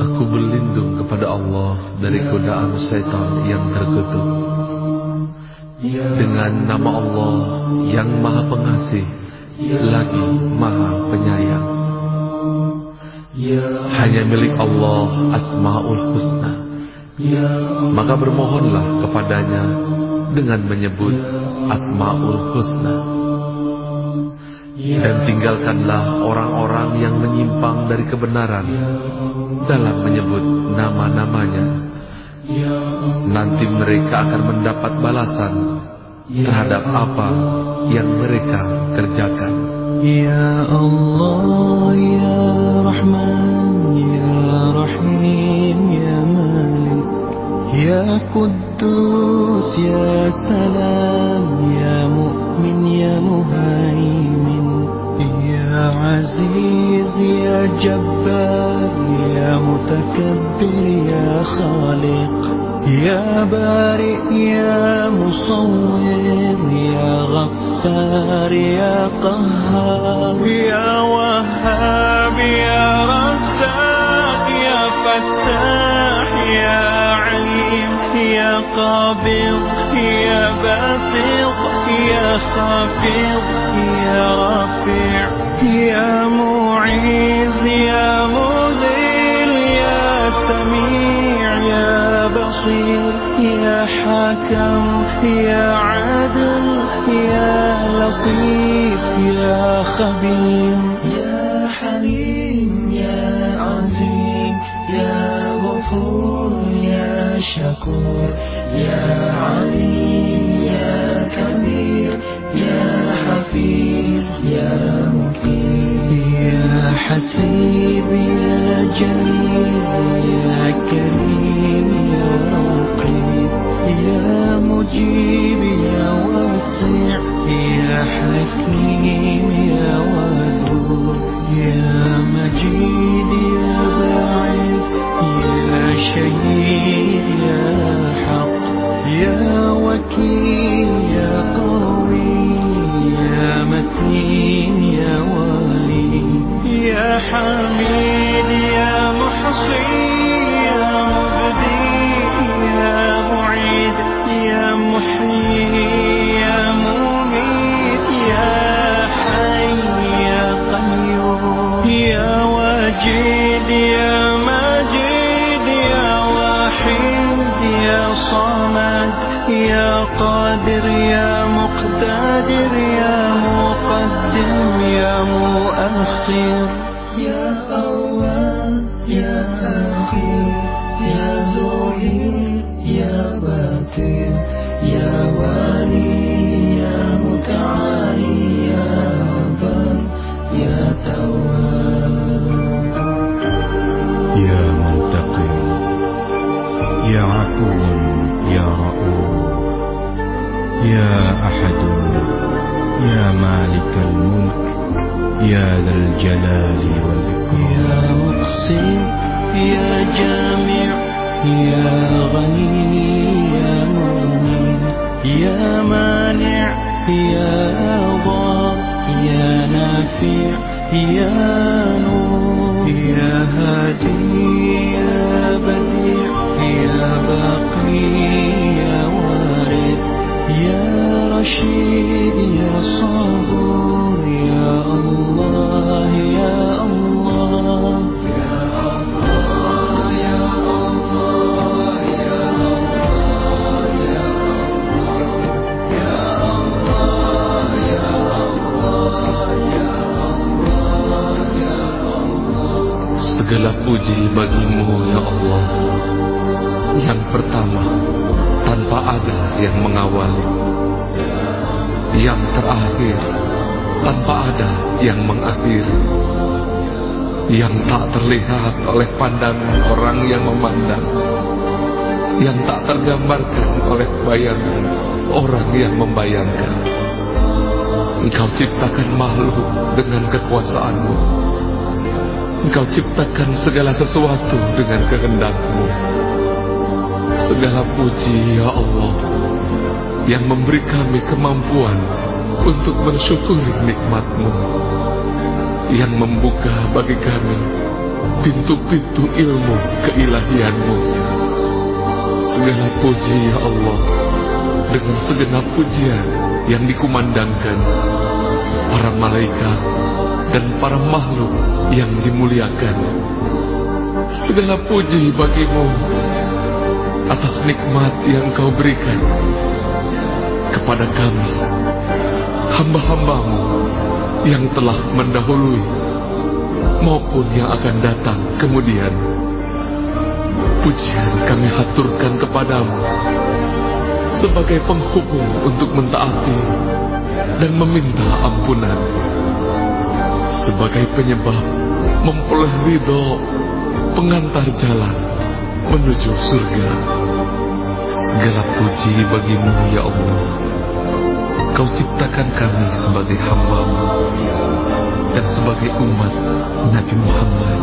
Aku berlindung kepada Allah dari godaan setan yang terkutuk. Dengan nama Allah yang Maha Pengasih, lagi Maha Penyayang. Hanya milik Allah Asmaul Husna. Maka bermohonlah kepadanya dengan menyebut Asmaul Husna. Dan tinggalkanlah orang-orang yang menyimpang dari kebenaran dalam menyebut nama-namanya. Nanti mereka akan mendapat balasan terhadap apa yang mereka kerjakan. Ya Allah, Ya Rahman, Ya Rahim, Ya Malik, Ya Quddus, Ya Salam, Ya Mu'min, Ya Muhaimin, Ya Aziz, Ya Jabbar, Ya Mutakabbir, Ya Khaliq. يا بارئ يا مصور يا غفار يا قهار يا وهاب يا رزاق يا فتاح يا عليم يا قابض يا باسط يا خافض يا رافع يا معيز يا مذل يا سميع يا بصير يا حكم يا عدل يا لطيف يا خبير يا حليم يا عظيم يا غفور يا شكور يا عليم. يا حسيب يا جليل يا كريم يا رقيب يا مجيب يا واسع يا حكيم يا ودود يا واجد يا ماجد يا واحد يا صمد يا قادر يا مقتدر يا مقدم يا مؤخر يا أول يا أخير يا زهير يا يا أحد يا مالك الملك يا ذا الجلال والإكرام. يا مقسم يا جامع يا غني يا مغني يا مانع يا ضار يا نافع يا نور. يا هادي Segala puji bagimu ya Allah. Yang pertama tanpa ada yang mengawali. Yang terakhir tanpa ada yang mengakhiri. Yang tak terlihat oleh pandangan orang yang memandang. Yang tak tergambarkan oleh bayangan orang yang membayangkan. Engkau ciptakan makhluk dengan kekuasaanmu Engkau ciptakan segala sesuatu dengan kehendakmu Segala puji ya Allah Yang memberi kami kemampuan Untuk bersyukuri nikmatmu Yang membuka bagi kami pintu-pintu ilmu keilahianmu. Segala puji ya Allah, dengan segenap pujian yang dikumandangkan para malaikat dan para makhluk yang dimuliakan. Segala puji bagimu atas nikmat yang kau berikan kepada kami, hamba-hambamu yang telah mendahului maupun yang akan datang kemudian. Pujian kami haturkan kepadamu sebagai penghubung untuk mentaati dan meminta ampunan. Sebagai penyebab memperoleh ridho pengantar jalan menuju surga. Segala puji bagimu ya Allah. Kau ciptakan kami sebagai hambamu dan sebagai umat Nabi Muhammad